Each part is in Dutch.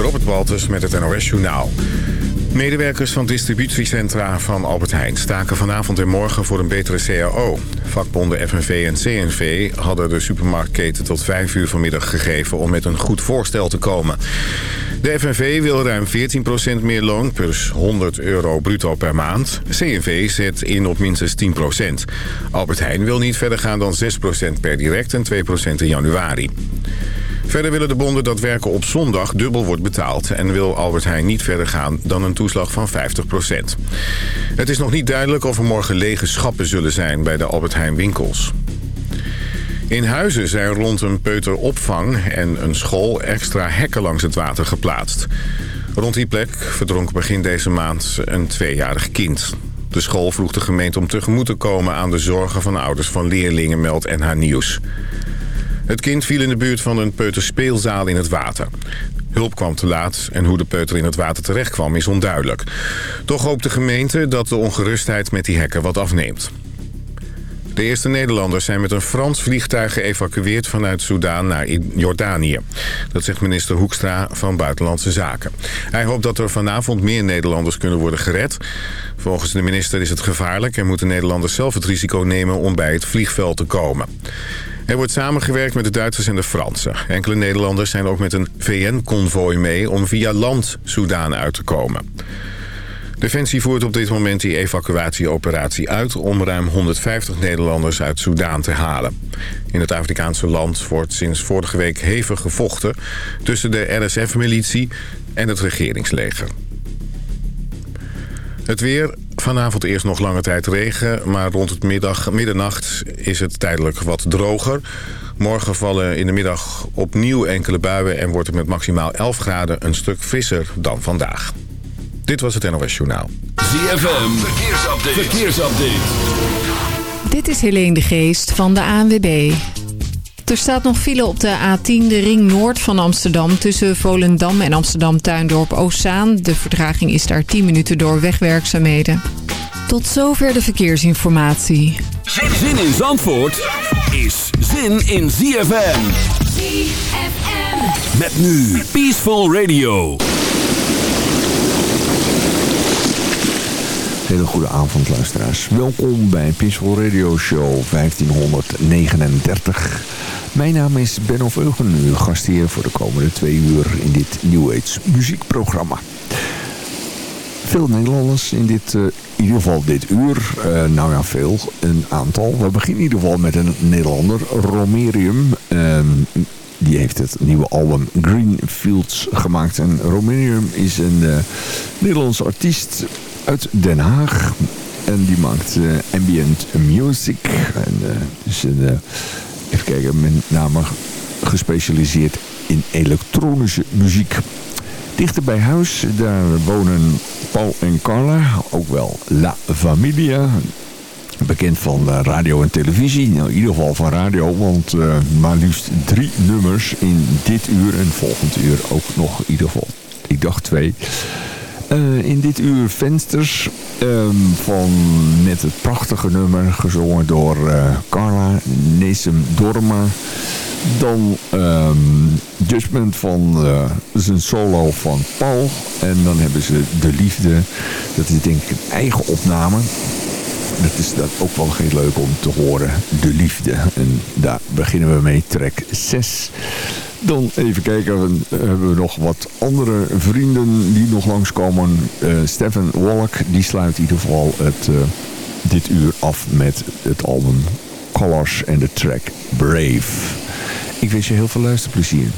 Robert Walters met het NOS Journaal. Medewerkers van distributiecentra van Albert Heijn staken vanavond en morgen voor een betere CAO. Vakbonden FNV en CNV hadden de supermarktketen tot 5 uur vanmiddag gegeven om met een goed voorstel te komen. De FNV wil ruim 14% meer loon, plus 100 euro bruto per maand. CNV zet in op minstens 10%. Albert Heijn wil niet verder gaan dan 6% per direct en 2% in januari. Verder willen de bonden dat werken op zondag dubbel wordt betaald... en wil Albert Heijn niet verder gaan dan een toeslag van 50% Het is nog niet duidelijk of er morgen lege schappen zullen zijn bij de Albert Heijn winkels. In Huizen zijn rond een peuteropvang en een school extra hekken langs het water geplaatst. Rond die plek verdronk begin deze maand een tweejarig kind. De school vroeg de gemeente om tegemoet te komen aan de zorgen van ouders van leerlingen, meldt NH Nieuws. Het kind viel in de buurt van een peuterspeelzaal in het water. Hulp kwam te laat en hoe de peuter in het water terecht kwam is onduidelijk. Toch hoopt de gemeente dat de ongerustheid met die hekken wat afneemt. De eerste Nederlanders zijn met een Frans vliegtuig geëvacueerd vanuit Soudaan naar Jordanië. Dat zegt minister Hoekstra van Buitenlandse Zaken. Hij hoopt dat er vanavond meer Nederlanders kunnen worden gered. Volgens de minister is het gevaarlijk en moeten Nederlanders zelf het risico nemen om bij het vliegveld te komen. Er wordt samengewerkt met de Duitsers en de Fransen. Enkele Nederlanders zijn ook met een VN-convoy mee om via land Soudaan uit te komen. Defensie voert op dit moment die evacuatieoperatie uit... om ruim 150 Nederlanders uit Soudaan te halen. In het Afrikaanse land wordt sinds vorige week hevig gevochten... tussen de RSF-militie en het regeringsleger. Het weer, vanavond eerst nog lange tijd regen... maar rond het middag, middernacht is het tijdelijk wat droger. Morgen vallen in de middag opnieuw enkele buien... en wordt het met maximaal 11 graden een stuk frisser dan vandaag. Dit was het NOS Journaal. ZFM, verkeersupdate. verkeersupdate. Dit is Helene de Geest van de ANWB. Er staat nog file op de A10, de ring noord van Amsterdam... tussen Volendam en Amsterdam-Tuindorp Oostzaan. De vertraging is daar 10 minuten door wegwerkzaamheden. Tot zover de verkeersinformatie. Zin in Zandvoort is zin in ZFM. ZFM. Met nu Peaceful Radio. Hele goede avond luisteraars. Welkom bij Peaceful Radio Show 1539. Mijn naam is Ben of Eugen, uw gastheer voor de komende twee uur in dit New Age muziekprogramma. Veel Nederlanders in dit, uh, in ieder geval dit uur. Uh, nou ja, veel. Een aantal. We beginnen in ieder geval met een Nederlander, Romerium. Uh, die heeft het nieuwe album Green Fields gemaakt. En Romerium is een uh, Nederlands artiest uit Den Haag. En die maakt uh, ambient music. En, uh, even kijken, met name gespecialiseerd in elektronische muziek. Dichter bij huis, daar wonen Paul en Carla, ook wel La Familia. Bekend van radio en televisie, nou, in ieder geval van radio, want uh, maar liefst drie nummers in dit uur en volgend uur ook nog in ieder geval. Ik dacht twee. Uh, in dit uur Vensters um, van met het prachtige nummer gezongen door uh, Carla Nesem Dorma. Dan um, Judgment van uh, zijn solo van Paul. En dan hebben ze De Liefde. Dat is denk ik een eigen opname. Dat is dat ook wel heel leuk om te horen. De Liefde. En daar beginnen we mee. Track 6. Dan even kijken, we hebben we nog wat andere vrienden die nog langskomen. Uh, Stefan Wallach, die sluit in ieder geval het, uh, dit uur af met het album Colors en de track Brave. Ik wens je heel veel luisterplezier.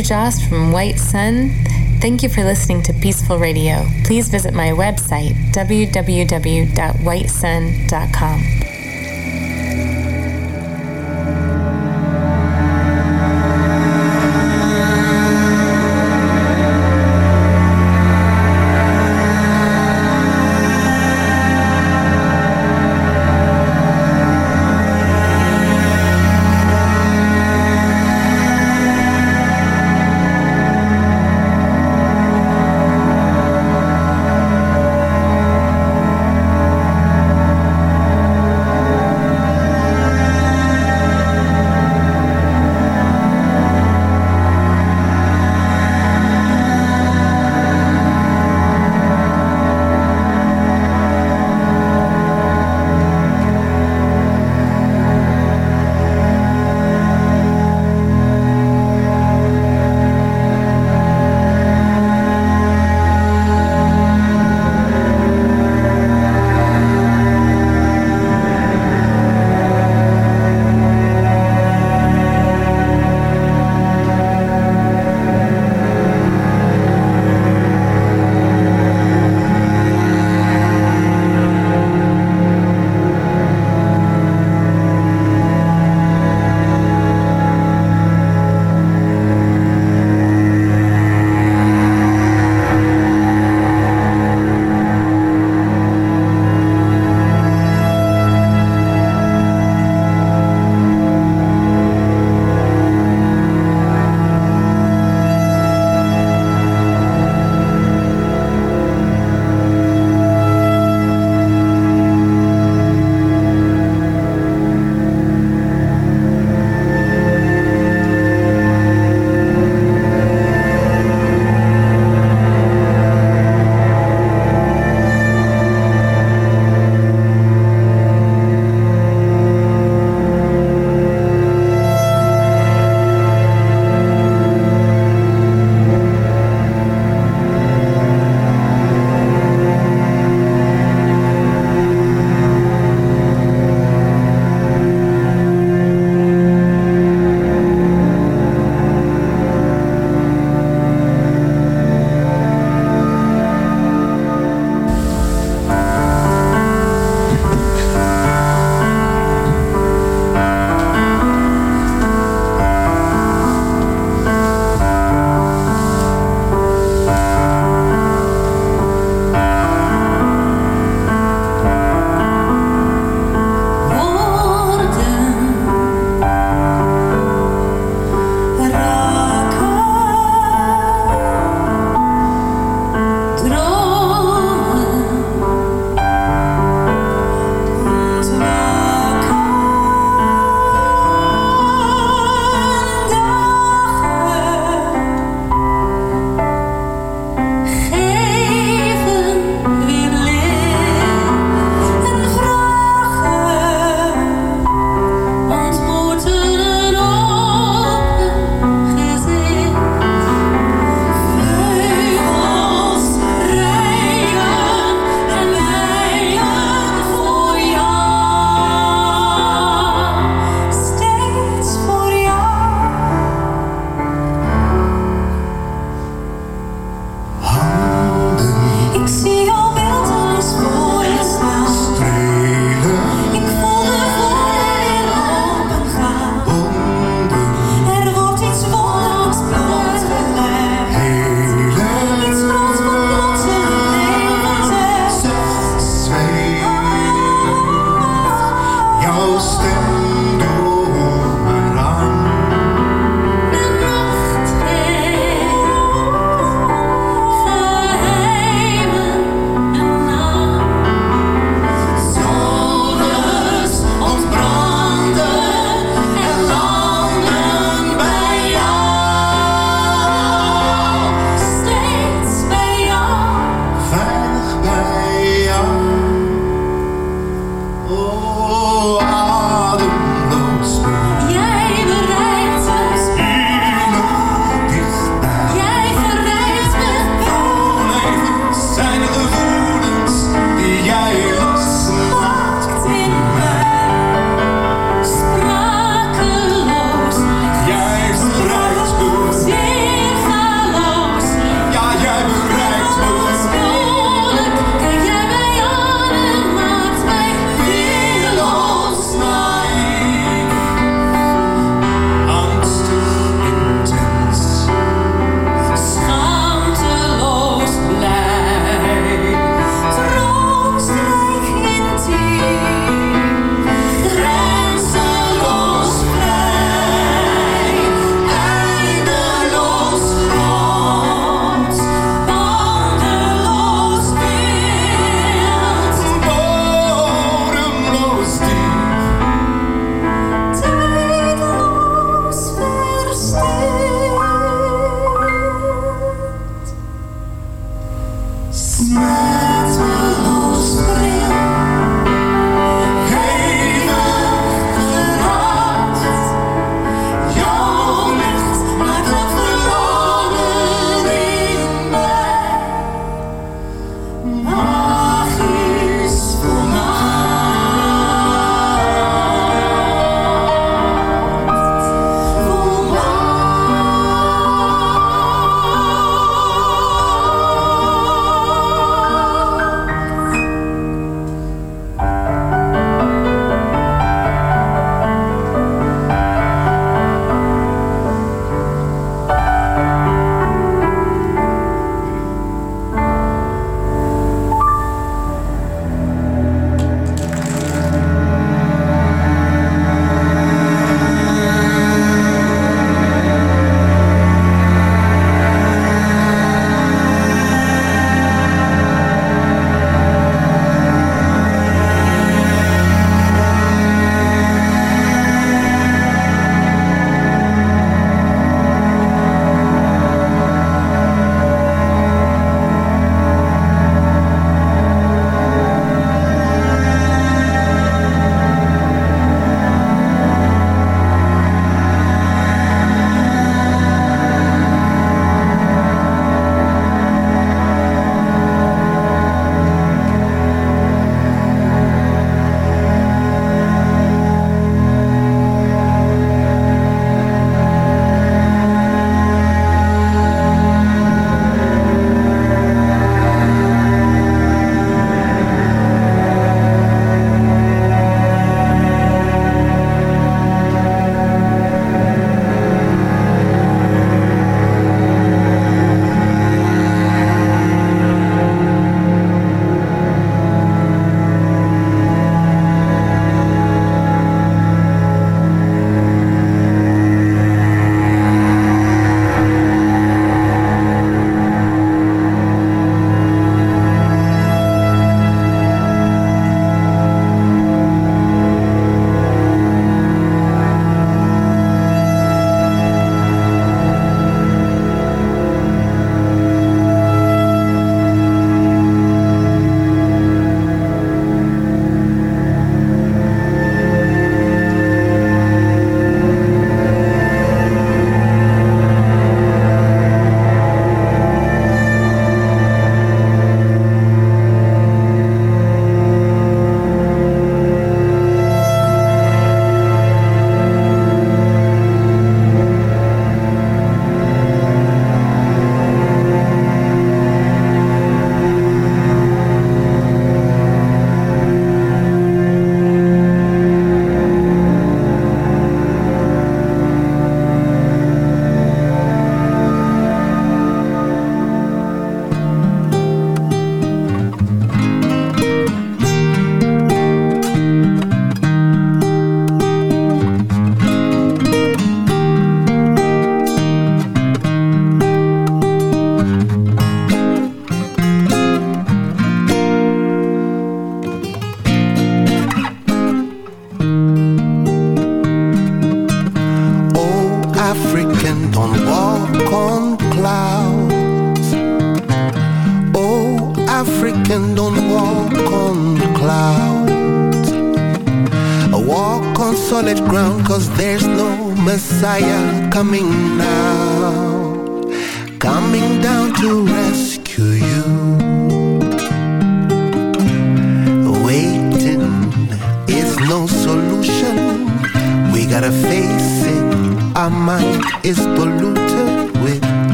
I'm Joss from White Sun. Thank you for listening to Peaceful Radio. Please visit my website, www.whitesun.com.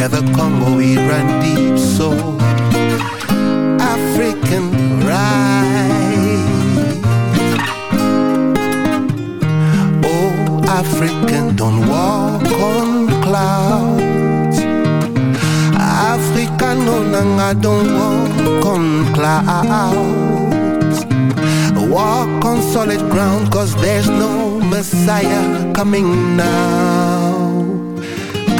We're the Congo, oh, we run deep. So African right. Oh, African, don't walk on clouds. African, no, I don't walk on clouds. Walk on solid ground, cause there's no Messiah coming now.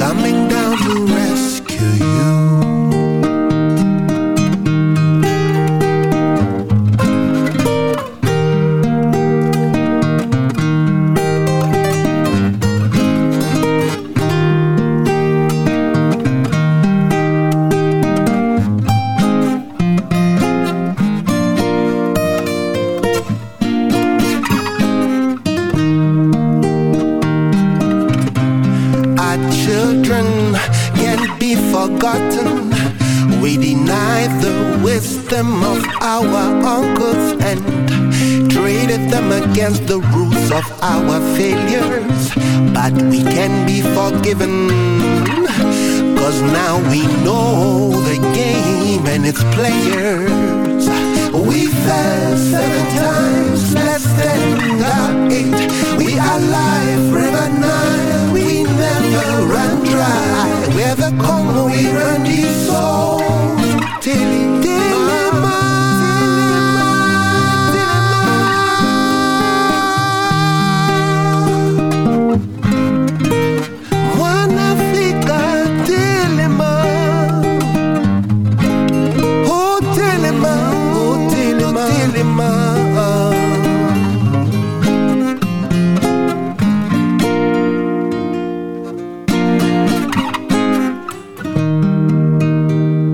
Coming down to rescue you. Wisdom of our uncles and traded them against the roots of our failures. But we can be forgiven. Cause now we know the game and its players. We fell seven times less than the eight. We are life, river Nile. We never run dry. We're the Congo, we run deep so.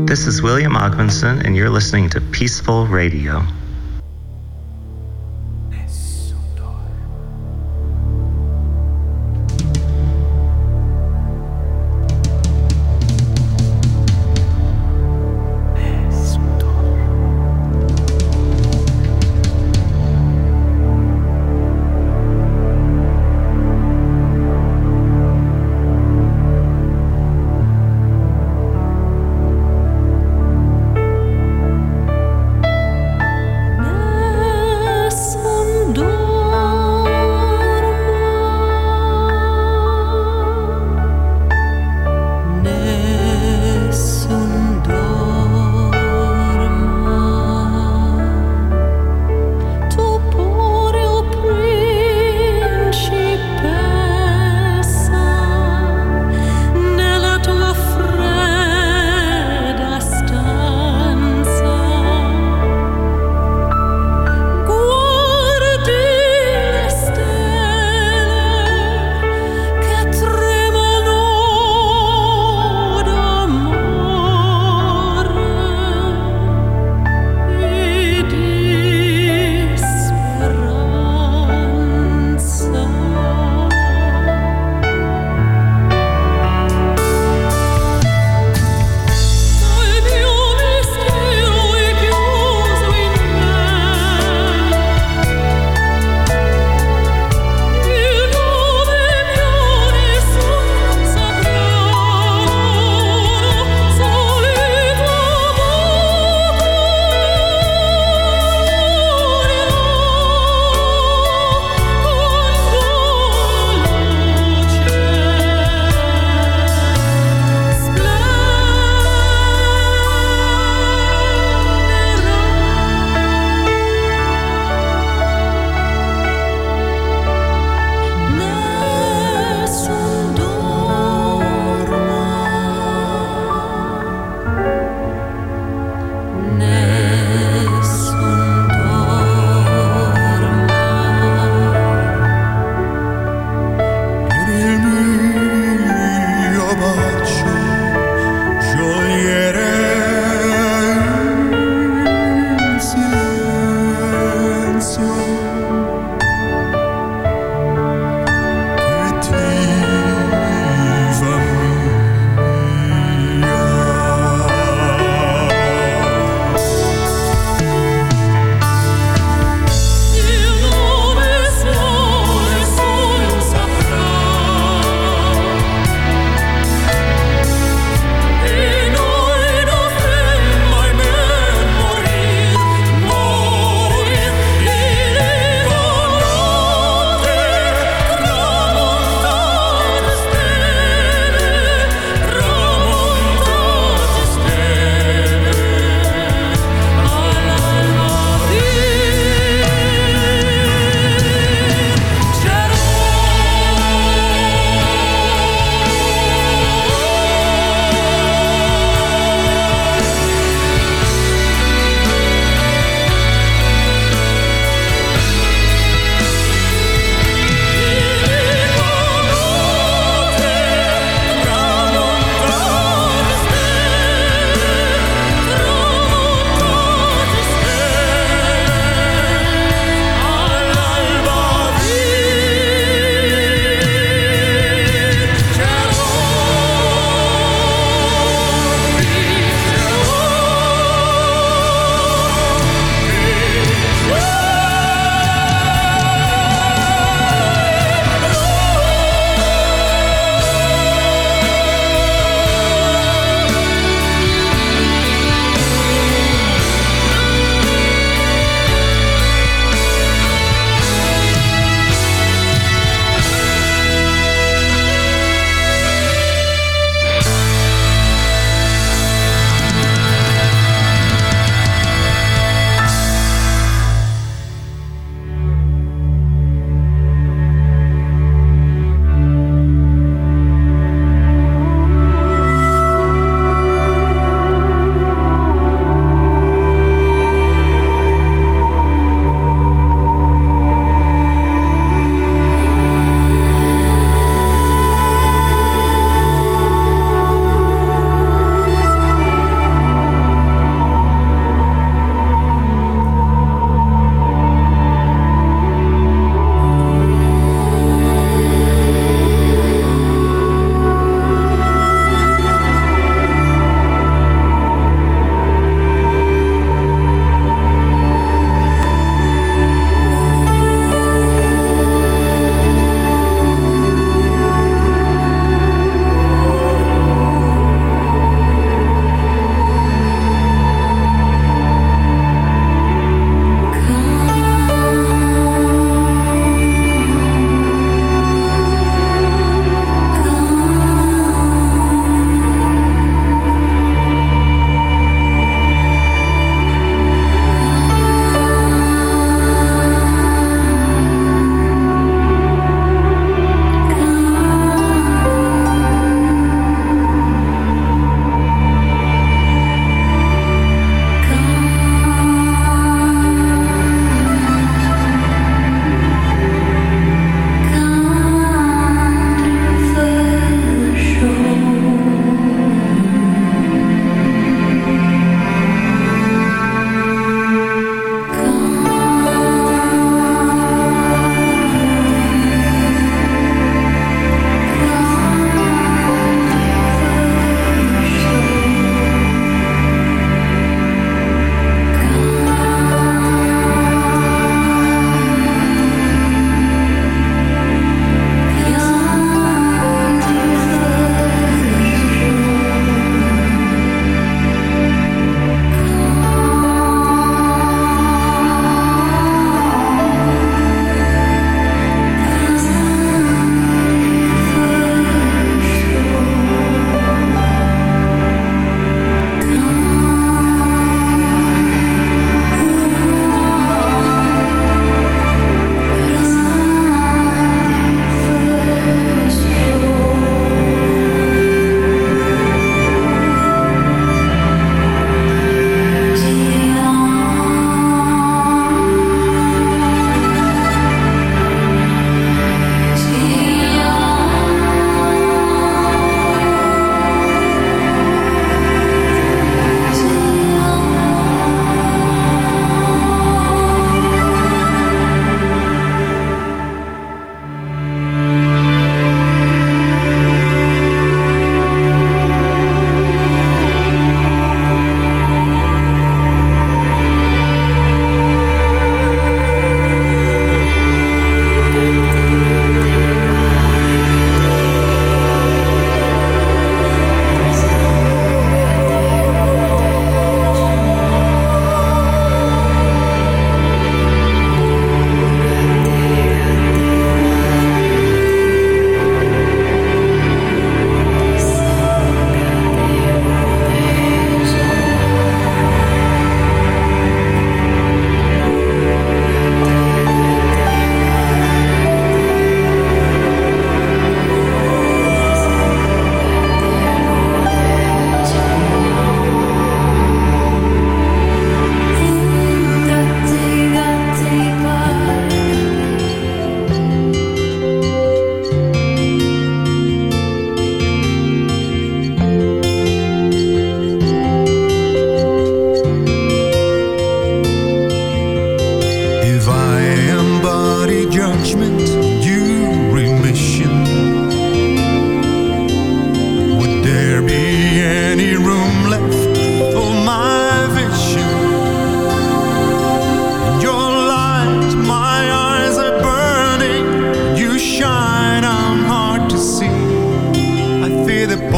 This is William Ogmanson, and you're listening to Peaceful Radio.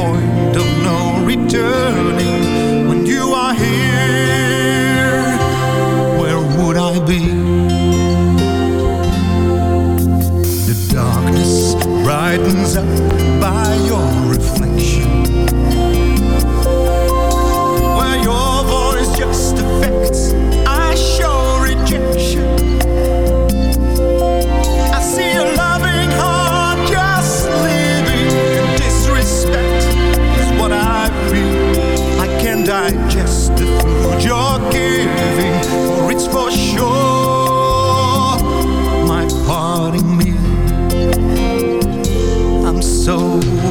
point of no returning.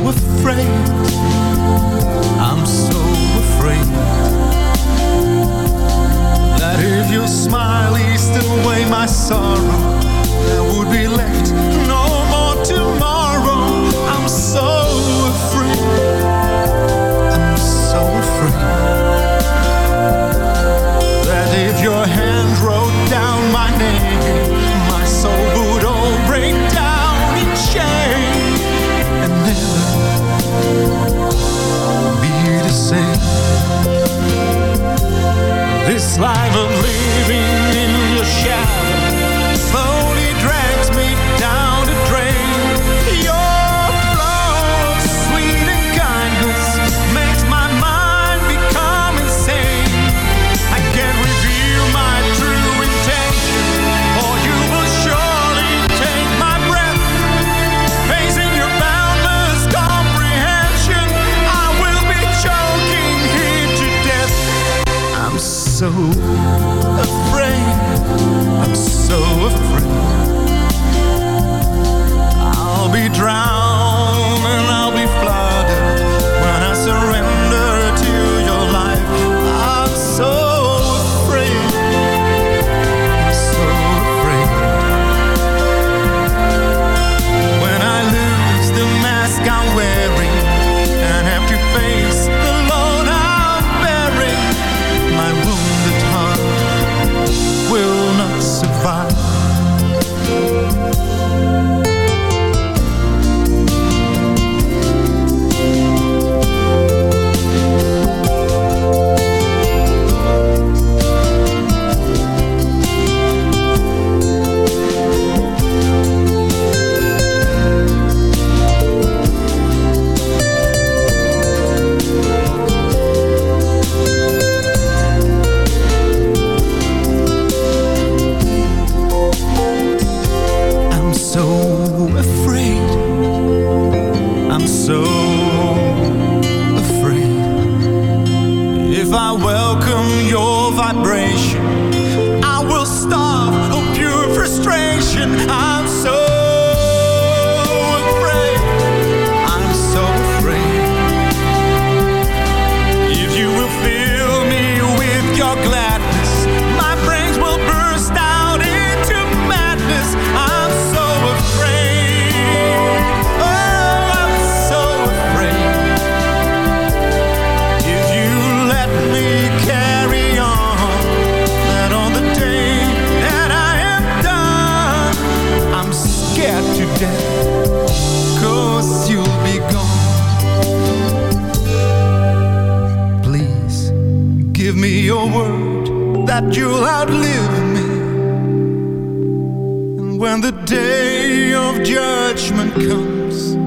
afraid. I'm so afraid That if your smile away my sorrow. slijmen word that you'll outlive me. And when the day of judgment comes,